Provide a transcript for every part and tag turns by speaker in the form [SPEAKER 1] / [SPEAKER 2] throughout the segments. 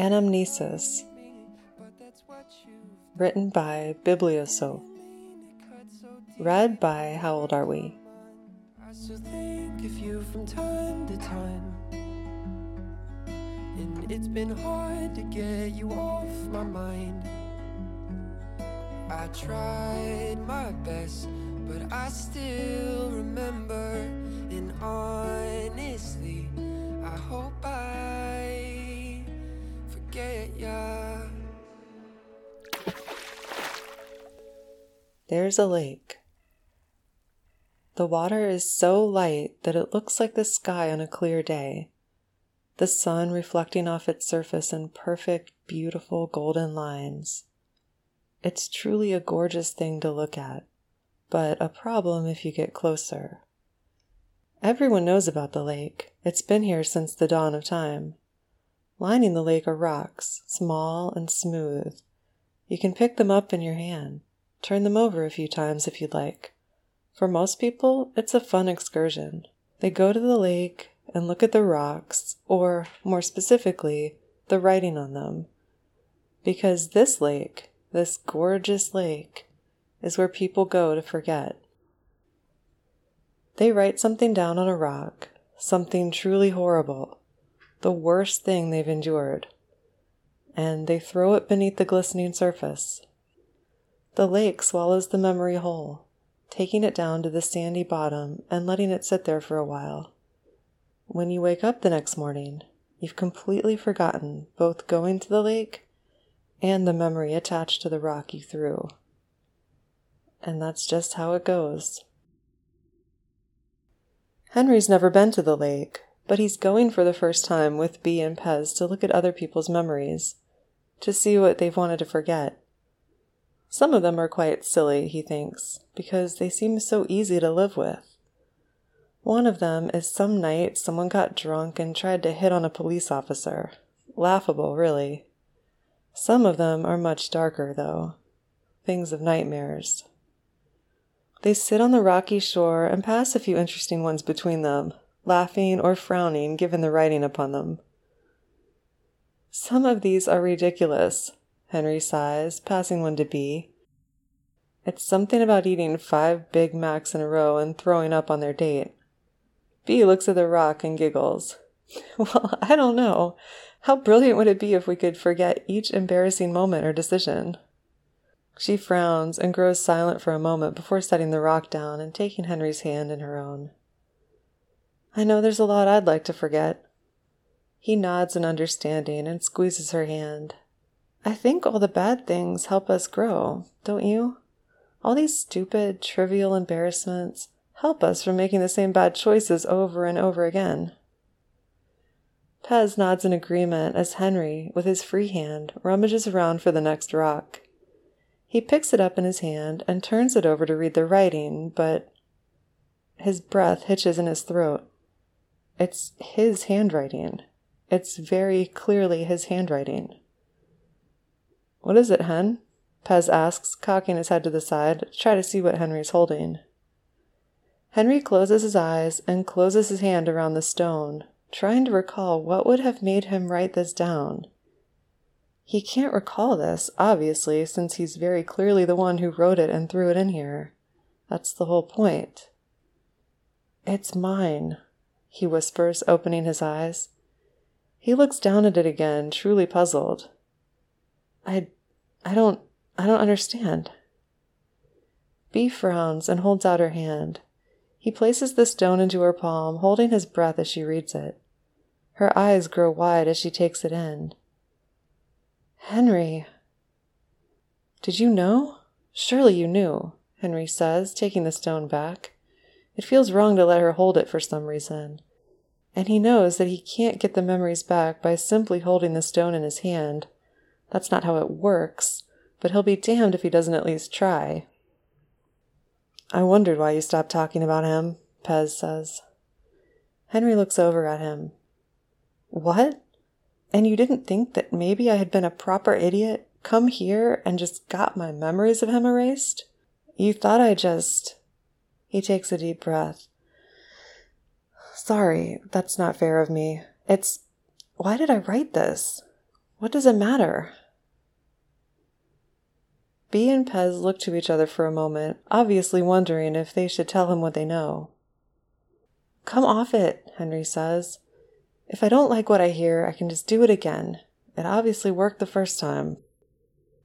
[SPEAKER 1] Anamnesis, written by Bibliosoph, read by How Old Are We?
[SPEAKER 2] I still think of you from time to time. And it's been hard to get you off my mind. I tried my best, but I still remember. And honestly,
[SPEAKER 1] There's a lake. The water is so light that it looks like the sky on a clear day, the sun reflecting off its surface in perfect, beautiful golden lines. It's truly a gorgeous thing to look at, but a problem if you get closer. Everyone knows about the lake. It's been here since the dawn of time. Lining the lake are rocks, small and smooth. You can pick them up in your hand, turn them over a few times if you'd like. For most people, it's a fun excursion. They go to the lake and look at the rocks, or more specifically, the writing on them. Because this lake, this gorgeous lake, is where people go to forget. They write something down on a rock, something truly horrible, the worst thing they've endured, and they throw it beneath the glistening surface. The lake swallows the memory whole, taking it down to the sandy bottom and letting it sit there for a while. When you wake up the next morning, you've completely forgotten both going to the lake and the memory attached to the rock you threw. And that's just how it goes. Henry's never been to the lake, but he's going for the first time with Bea and Pez to look at other people's memories, to see what they've wanted to forget. Some of them are quite silly, he thinks, because they seem so easy to live with. One of them is some night someone got drunk and tried to hit on a police officer. Laughable, really. Some of them are much darker, though. Things of nightmares. They sit on the rocky shore and pass a few interesting ones between them, laughing or frowning given the writing upon them. Some of these are ridiculous, Henry sighs, passing one to Bea. It's something about eating five Big Macs in a row and throwing up on their date. Bea looks at the rock and giggles. Well, I don't know. How brilliant would it be if we could forget each embarrassing moment or decision? She frowns and grows silent for a moment before setting the rock down and taking Henry's hand in her own. I know there's a lot I'd like to forget. He nods in understanding and squeezes her hand. I think all the bad things help us grow, don't you? All these stupid, trivial embarrassments help us from making the same bad choices over and over again. Pez nods in agreement as Henry, with his free hand, rummages around for the next rock. He picks it up in his hand and turns it over to read the writing, but his breath hitches in his throat. It's his handwriting. It's very clearly his handwriting. What is it, Hen? Pez asks, cocking his head to the side to try to see what Henry's holding. Henry closes his eyes and closes his hand around the stone, trying to recall what would have made him write this down. He can't recall this, obviously, since he's very clearly the one who wrote it and threw it in here. That's the whole point. It's mine, he whispers, opening his eyes. He looks down at it again, truly puzzled. I I don't I don't understand. Bea frowns and holds out her hand. He places the stone into her palm, holding his breath as she reads it. Her eyes grow wide as she takes it in. Henry. Did you know? Surely you knew, Henry says, taking the stone back. It feels wrong to let her hold it for some reason. And he knows that he can't get the memories back by simply holding the stone in his hand. That's not how it works, but he'll be damned if he doesn't at least try. I wondered why you stopped talking about him, Pez says. Henry looks over at him. What? And you didn't think that maybe I had been a proper idiot, come here and just got my memories of him erased? You thought I just. He takes a deep breath. Sorry, that's not fair of me. It's. Why did I write this? What does it matter? Bea and Pez look to each other for a moment, obviously wondering if they should tell him what they know. Come off it, Henry says. If I don't like what I hear, I can just do it again. It obviously worked the first time.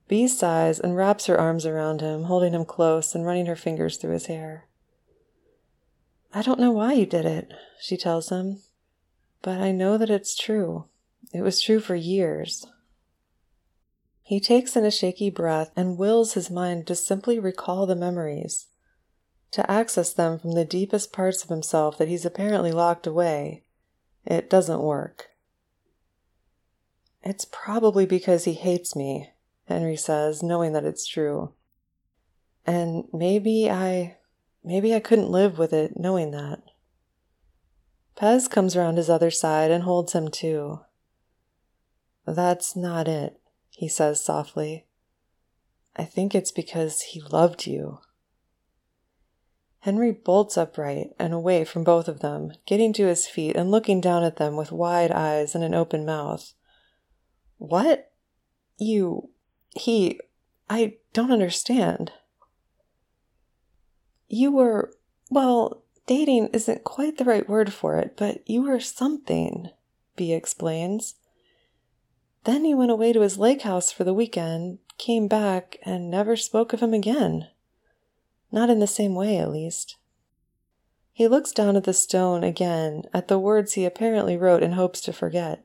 [SPEAKER 1] Bea sighs and wraps her arms around him, holding him close and running her fingers through his hair. I don't know why you did it, she tells him, but I know that it's true. It was true for years. He takes in a shaky breath and wills his mind to simply recall the memories, to access them from the deepest parts of himself that he's apparently locked away. It doesn't work. It's probably because he hates me, Henry says, knowing that it's true. And maybe I. maybe I couldn't live with it knowing that. Pez comes around his other side and holds him too. That's not it he says softly. I think it's because he loved you. Henry bolts upright and away from both of them, getting to his feet and looking down at them with wide eyes and an open mouth. What? You. He. I don't understand. You were. Well, dating isn't quite the right word for it, but you were something, Bea explains. Then he went away to his lake house for the weekend, came back, and never spoke of him again. Not in the same way, at least. He looks down at the stone again, at the words he apparently wrote in hopes to forget.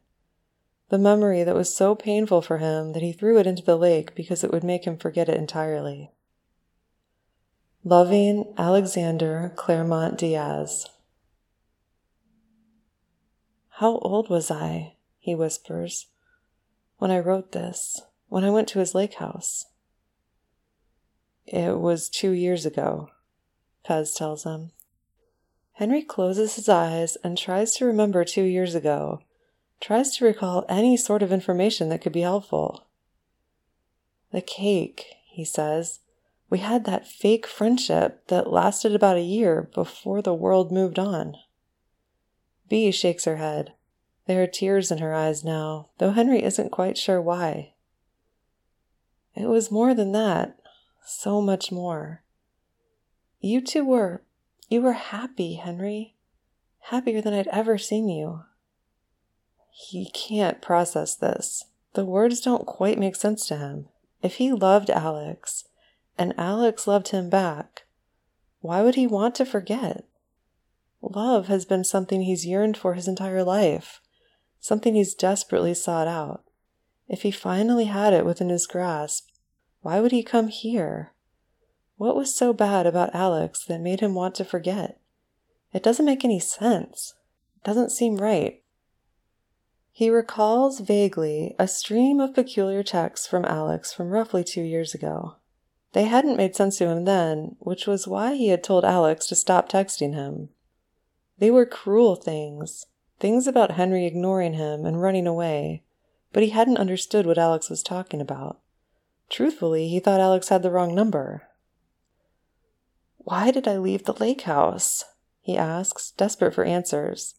[SPEAKER 1] The memory that was so painful for him that he threw it into the lake because it would make him forget it entirely. Loving Alexander Claremont Diaz. How old was I? he whispers when I wrote this, when I went to his lake house. It was two years ago, Pez tells him. Henry closes his eyes and tries to remember two years ago, tries to recall any sort of information that could be helpful. The cake, he says. We had that fake friendship that lasted about a year before the world moved on. Bea shakes her head. There are tears in her eyes now, though Henry isn't quite sure why. It was more than that, so much more. You two were, you were happy, Henry. Happier than I'd ever seen you. He can't process this. The words don't quite make sense to him. If he loved Alex, and Alex loved him back, why would he want to forget? Love has been something he's yearned for his entire life something he's desperately sought out. If he finally had it within his grasp, why would he come here? What was so bad about Alex that made him want to forget? It doesn't make any sense. It doesn't seem right. He recalls vaguely a stream of peculiar texts from Alex from roughly two years ago. They hadn't made sense to him then, which was why he had told Alex to stop texting him. They were cruel things, Things about Henry ignoring him and running away, but he hadn't understood what Alex was talking about. Truthfully, he thought Alex had the wrong number. Why did I leave the lake house? he asks, desperate for answers.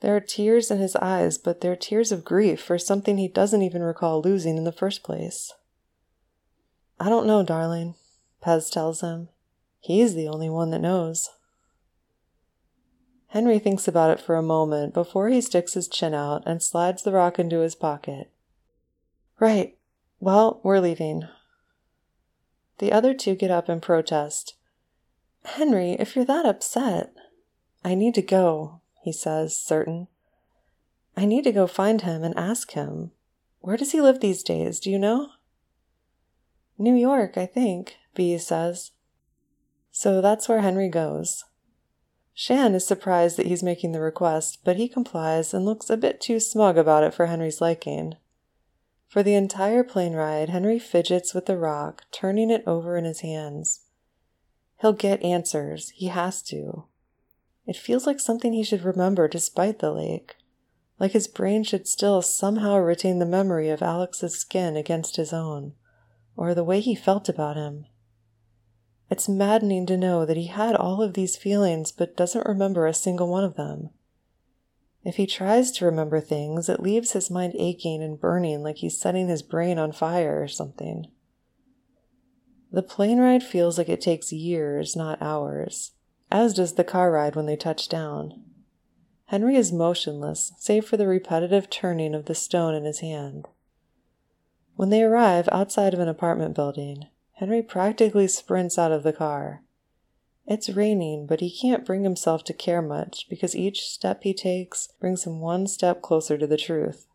[SPEAKER 1] There are tears in his eyes, but they're tears of grief for something he doesn't even recall losing in the first place. I don't know, darling, Pez tells him. He's the only one that knows. Henry thinks about it for a moment before he sticks his chin out and slides the rock into his pocket. Right. Well, we're leaving. The other two get up and protest. Henry, if you're that upset. I need to go, he says, certain. I need to go find him and ask him. Where does he live these days? Do you know? New York, I think, Bea says. So that's where Henry goes. Shaan is surprised that he's making the request, but he complies and looks a bit too smug about it for Henry's liking. For the entire plane ride, Henry fidgets with the rock, turning it over in his hands. He'll get answers. He has to. It feels like something he should remember despite the lake. Like his brain should still somehow retain the memory of Alex's skin against his own, or the way he felt about him. It's maddening to know that he had all of these feelings but doesn't remember a single one of them. If he tries to remember things, it leaves his mind aching and burning like he's setting his brain on fire or something. The plane ride feels like it takes years, not hours, as does the car ride when they touch down. Henry is motionless, save for the repetitive turning of the stone in his hand. When they arrive outside of an apartment building, Henry practically sprints out of the car. It's raining, but he can't bring himself to care much because each step he takes brings him one step closer to the truth.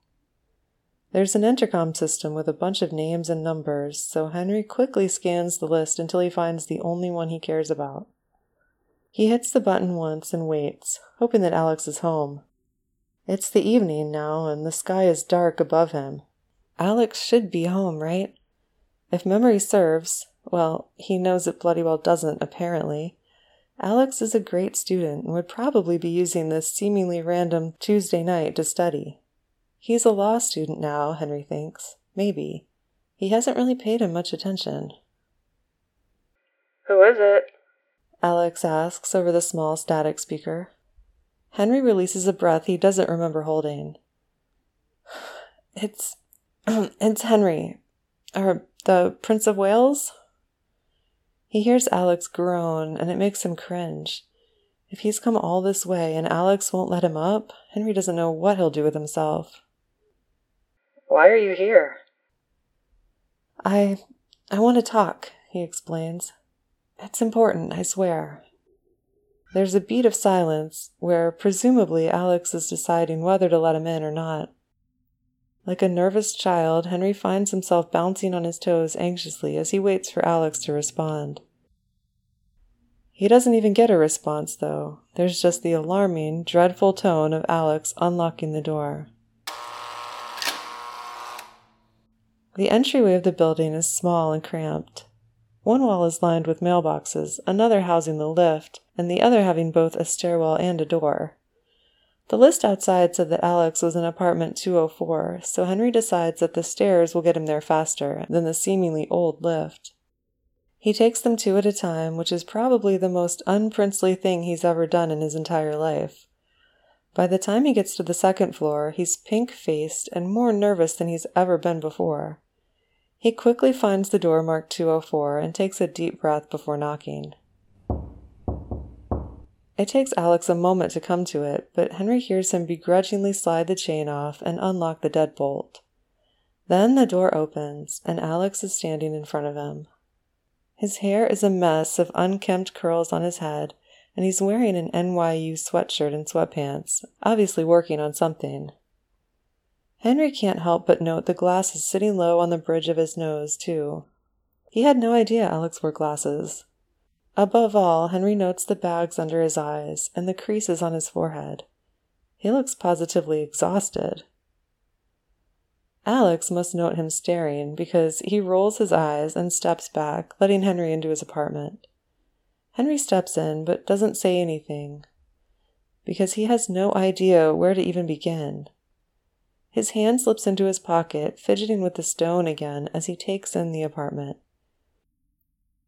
[SPEAKER 1] There's an intercom system with a bunch of names and numbers, so Henry quickly scans the list until he finds the only one he cares about. He hits the button once and waits, hoping that Alex is home. It's the evening now, and the sky is dark above him. Alex should be home, right? If memory serves, well, he knows it bloody well doesn't, apparently. Alex is a great student and would probably be using this seemingly random Tuesday night to study. He's a law student now, Henry thinks. Maybe. He hasn't really paid him much attention.
[SPEAKER 3] Who is it?
[SPEAKER 1] Alex asks over the small static speaker. Henry releases a breath he doesn't remember holding. It's. it's Henry. Or the Prince of Wales? He hears Alex groan, and it makes him cringe. If he's come all this way and Alex won't let him up, Henry doesn't know what he'll do with himself.
[SPEAKER 3] Why are you here?
[SPEAKER 1] I. I want to talk, he explains. It's important, I swear. There's a beat of silence where presumably Alex is deciding whether to let him in or not. Like a nervous child, Henry finds himself bouncing on his toes anxiously as he waits for Alex to respond. He doesn't even get a response, though. There's just the alarming, dreadful tone of Alex unlocking the door. The entryway of the building is small and cramped. One wall is lined with mailboxes, another housing the lift, and the other having both a stairwell and a door. The list outside said that Alex was in apartment 204, so Henry decides that the stairs will get him there faster than the seemingly old lift. He takes them two at a time, which is probably the most unprincely thing he's ever done in his entire life. By the time he gets to the second floor, he's pink faced and more nervous than he's ever been before. He quickly finds the door marked 204 and takes a deep breath before knocking. It takes Alex a moment to come to it, but Henry hears him begrudgingly slide the chain off and unlock the deadbolt. Then the door opens, and Alex is standing in front of him. His hair is a mess of unkempt curls on his head, and he's wearing an NYU sweatshirt and sweatpants, obviously working on something. Henry can't help but note the glasses sitting low on the bridge of his nose, too. He had no idea Alex wore glasses. Above all, Henry notes the bags under his eyes and the creases on his forehead. He looks positively exhausted. Alex must note him staring because he rolls his eyes and steps back, letting Henry into his apartment. Henry steps in but doesn't say anything because he has no idea where to even begin. His hand slips into his pocket, fidgeting with the stone again as he takes in the apartment.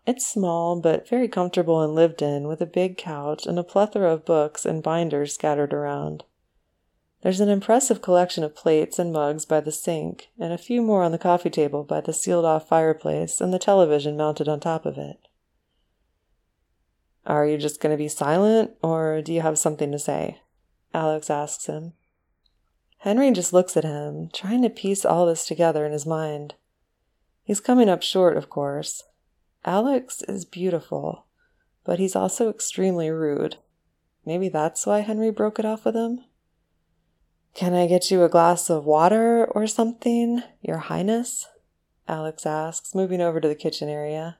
[SPEAKER 1] It's small, but very comfortable and lived in, with a big couch and a plethora of books and binders scattered around. There's an impressive collection of plates and mugs by the sink, and a few more on the coffee table by the sealed off fireplace and the television mounted on top of it. Are you just going to be silent, or do you have something to say? Alex asks him. Henry just looks at him, trying to piece all this together in his mind. He's coming up short, of course. Alex is beautiful, but he's also extremely rude. Maybe that's why Henry broke it off with him? Can I get you a glass of water or something, Your Highness? Alex asks, moving over to the kitchen area.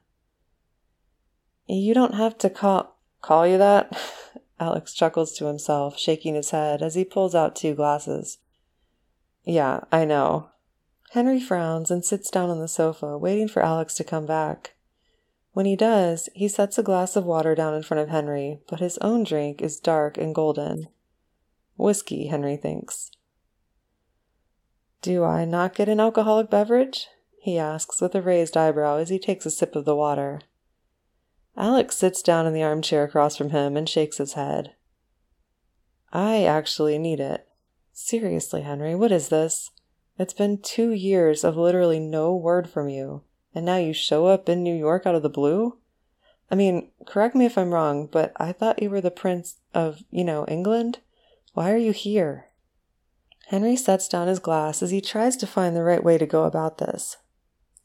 [SPEAKER 1] You don't have to call call you that? Alex chuckles to himself, shaking his head as he pulls out two glasses. Yeah, I know. Henry frowns and sits down on the sofa, waiting for Alex to come back. When he does, he sets a glass of water down in front of Henry, but his own drink is dark and golden. Whiskey, Henry thinks. Do I not get an alcoholic beverage? he asks with a raised eyebrow as he takes a sip of the water. Alex sits down in the armchair across from him and shakes his head. I actually need it. Seriously, Henry, what is this? It's been two years of literally no word from you, and now you show up in New York out of the blue? I mean, correct me if I'm wrong, but I thought you were the Prince of, you know, England? Why are you here? Henry sets down his glass as he tries to find the right way to go about this.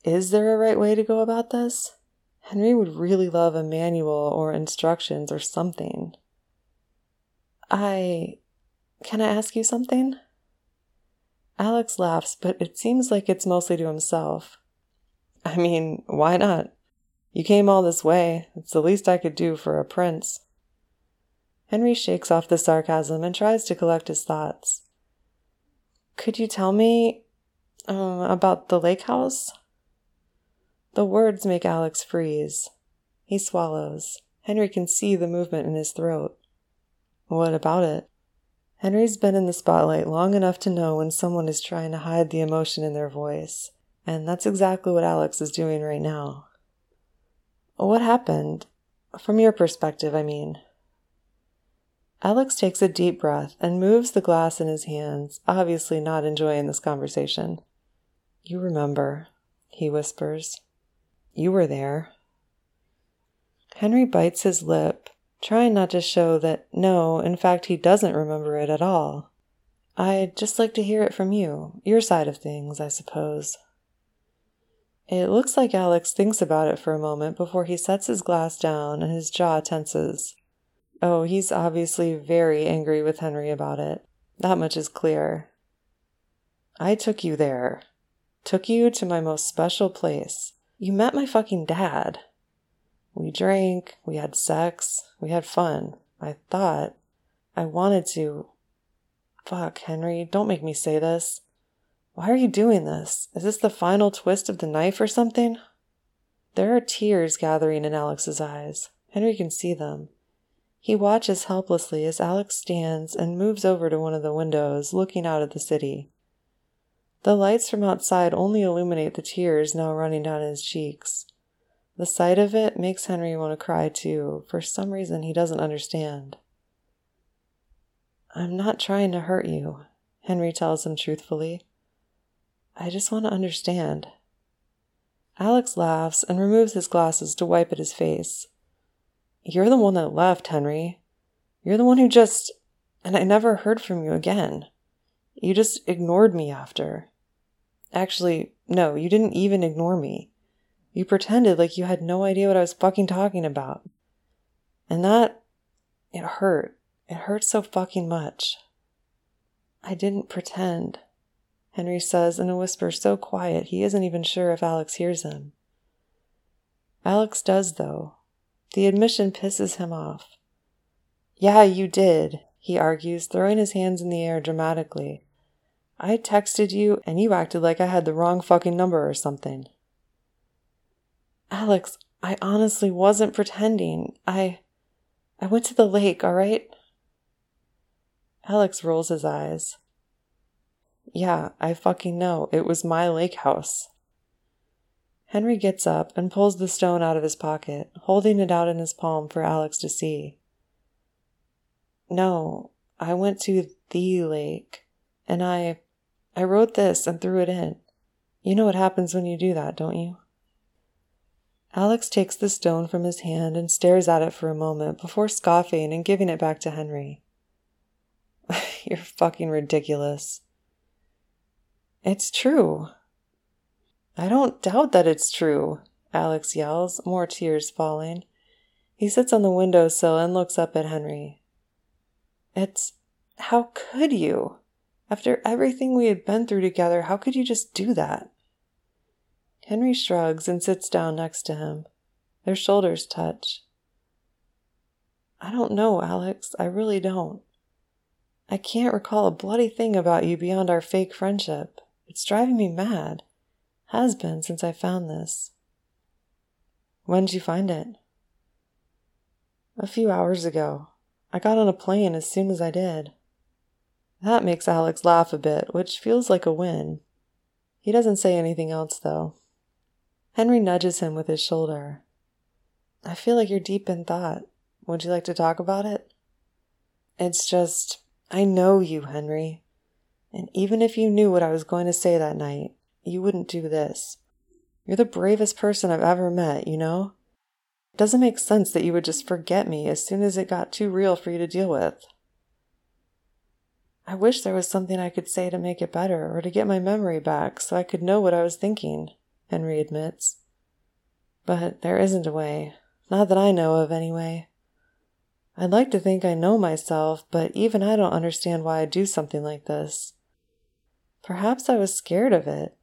[SPEAKER 1] Is there a right way to go about this? Henry would really love a manual or instructions or something. I. Can I ask you something? Alex laughs, but it seems like it's mostly to himself. I mean, why not? You came all this way. It's the least I could do for a prince. Henry shakes off the sarcasm and tries to collect his thoughts. Could you tell me uh, about the lake house? The words make Alex freeze. He swallows. Henry can see the movement in his throat. What about it? Henry's been in the spotlight long enough to know when someone is trying to hide the emotion in their voice, and that's exactly what Alex is doing right now. What happened? From your perspective, I mean. Alex takes a deep breath and moves the glass in his hands, obviously not enjoying this conversation. You remember, he whispers. You were there. Henry bites his lip trying not to show that no, in fact, he doesn't remember it at all. I'd just like to hear it from you, your side of things, I suppose. It looks like Alex thinks about it for a moment before he sets his glass down and his jaw tenses. Oh, he's obviously very angry with Henry about it. That much is clear. I took you there. Took you to my most special place. You met my fucking dad. We drank, we had sex, we had fun. I thought I wanted to. Fuck, Henry, don't make me say this. Why are you doing this? Is this the final twist of the knife or something? There are tears gathering in Alex's eyes. Henry can see them. He watches helplessly as Alex stands and moves over to one of the windows, looking out at the city. The lights from outside only illuminate the tears now running down his cheeks. The sight of it makes Henry want to cry too, for some reason he doesn't understand. I'm not trying to hurt you, Henry tells him truthfully. I just want to understand. Alex laughs and removes his glasses to wipe at his face. You're the one that left, Henry. You're the one who just. And I never heard from you again. You just ignored me after. Actually, no, you didn't even ignore me. You pretended like you had no idea what I was fucking talking about. And that, it hurt. It hurt so fucking much. I didn't pretend, Henry says in a whisper so quiet he isn't even sure if Alex hears him. Alex does, though. The admission pisses him off. Yeah, you did, he argues, throwing his hands in the air dramatically. I texted you and you acted like I had the wrong fucking number or something. Alex, I honestly wasn't pretending. I. I went to the lake, all right? Alex rolls his eyes. Yeah, I fucking know. It was my lake house. Henry gets up and pulls the stone out of his pocket, holding it out in his palm for Alex to see. No, I went to the lake, and I. I wrote this and threw it in. You know what happens when you do that, don't you? Alex takes the stone from his hand and stares at it for a moment before scoffing and giving it back to Henry. You're fucking ridiculous. It's true. I don't doubt that it's true, Alex yells, more tears falling. He sits on the windowsill and looks up at Henry. It's. How could you? After everything we had been through together, how could you just do that? Henry shrugs and sits down next to him. Their shoulders touch. I don't know, Alex. I really don't. I can't recall a bloody thing about you beyond our fake friendship. It's driving me mad. Has been since I found this. When did you find it? A few hours ago. I got on a plane as soon as I did. That makes Alex laugh a bit, which feels like a win. He doesn't say anything else, though. Henry nudges him with his shoulder. I feel like you're deep in thought. Would you like to talk about it? It's just, I know you, Henry. And even if you knew what I was going to say that night, you wouldn't do this. You're the bravest person I've ever met, you know? It doesn't make sense that you would just forget me as soon as it got too real for you to deal with. I wish there was something I could say to make it better or to get my memory back so I could know what I was thinking, Henry admits. But there isn't a way. Not that I know of, anyway. I'd like to think I know myself, but even I don't understand why I do something like this. Perhaps I was scared of it.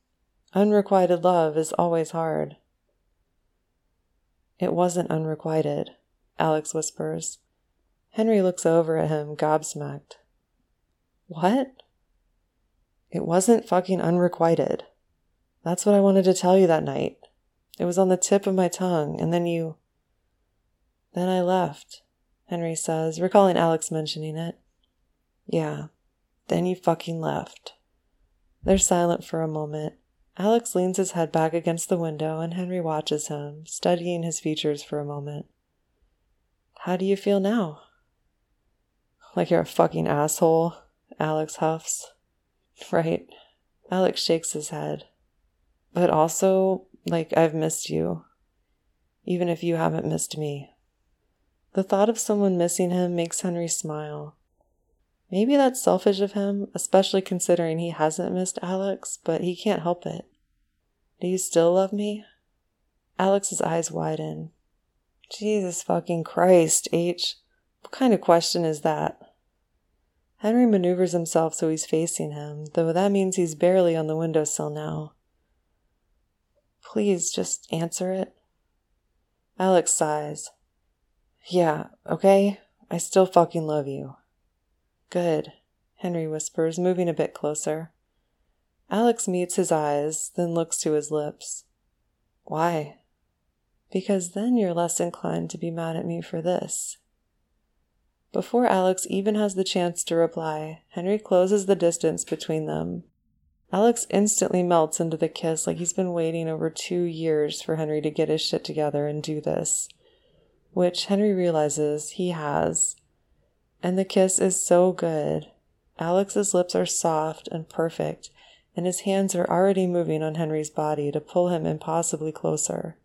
[SPEAKER 1] Unrequited love is always hard. It wasn't unrequited, Alex whispers. Henry looks over at him, gobsmacked. What? It wasn't fucking unrequited. That's what I wanted to tell you that night. It was on the tip of my tongue, and then you. Then I left, Henry says, recalling Alex mentioning it. Yeah, then you fucking left. They're silent for a moment. Alex leans his head back against the window, and Henry watches him, studying his features for a moment. How do you feel now? Like you're a fucking asshole, Alex huffs. Right. Alex shakes his head. But also, like, I've missed you. Even if you haven't missed me. The thought of someone missing him makes Henry smile. Maybe that's selfish of him, especially considering he hasn't missed Alex, but he can't help it. Do you still love me? Alex's eyes widen. Jesus fucking Christ, H. What kind of question is that? Henry maneuvers himself so he's facing him, though that means he's barely on the windowsill now. Please just answer it. Alex sighs. Yeah, okay? I still fucking love you. Good, Henry whispers, moving a bit closer. Alex meets his eyes, then looks to his lips. Why? Because then you're less inclined to be mad at me for this. Before Alex even has the chance to reply, Henry closes the distance between them. Alex instantly melts into the kiss like he's been waiting over two years for Henry to get his shit together and do this, which Henry realizes he has. And the kiss is so good. Alex's lips are soft and perfect, and his hands are already moving on Henry's body to pull him impossibly closer.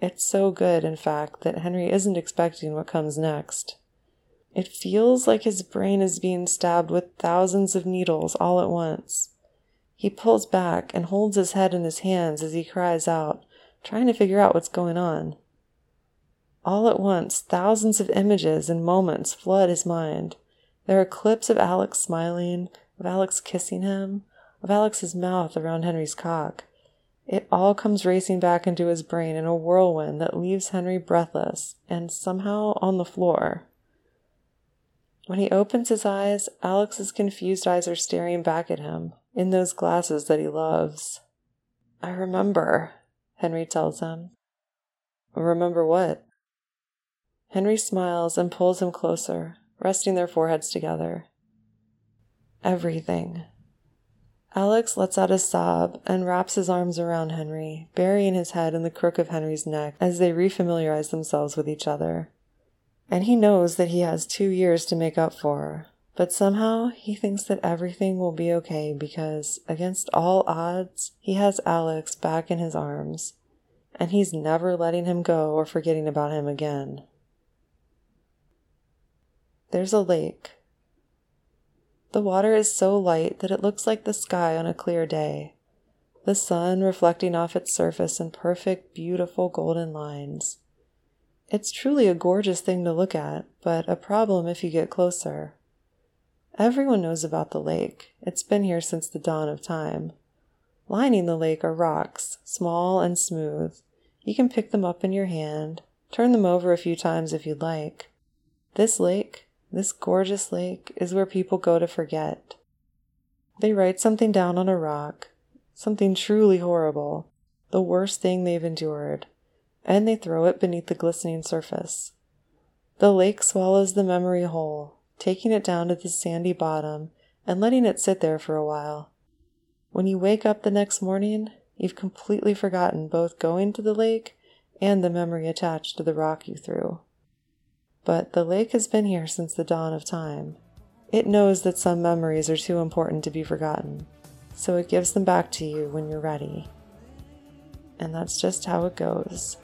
[SPEAKER 1] It's so good, in fact, that Henry isn't expecting what comes next. It feels like his brain is being stabbed with thousands of needles all at once. He pulls back and holds his head in his hands as he cries out, trying to figure out what's going on. All at once, thousands of images and moments flood his mind. There are clips of Alex smiling, of Alex kissing him, of Alex's mouth around Henry's cock. It all comes racing back into his brain in a whirlwind that leaves Henry breathless and somehow on the floor. When he opens his eyes, Alex's confused eyes are staring back at him in those glasses that he loves. I remember, Henry tells him. Remember what? Henry smiles and pulls him closer, resting their foreheads together. Everything. Alex lets out a sob and wraps his arms around Henry, burying his head in the crook of Henry's neck as they refamiliarize themselves with each other and he knows that he has two years to make up for. But somehow he thinks that everything will be okay because, against all odds, he has Alex back in his arms, and he's never letting him go or forgetting about him again. There's a lake. The water is so light that it looks like the sky on a clear day, the sun reflecting off its surface in perfect, beautiful golden lines. It's truly a gorgeous thing to look at, but a problem if you get closer. Everyone knows about the lake. It's been here since the dawn of time. Lining the lake are rocks, small and smooth. You can pick them up in your hand, turn them over a few times if you'd like. This lake, this gorgeous lake, is where people go to forget. They write something down on a rock, something truly horrible, the worst thing they've endured and they throw it beneath the glistening surface. The lake swallows the memory whole, taking it down to the sandy bottom and letting it sit there for a while. When you wake up the next morning, you've completely forgotten both going to the lake and the memory attached to the rock you threw. But the lake has been here since the dawn of time. It knows that some memories are too important to be forgotten, so it gives them back to you when you're ready. And that's just how it goes.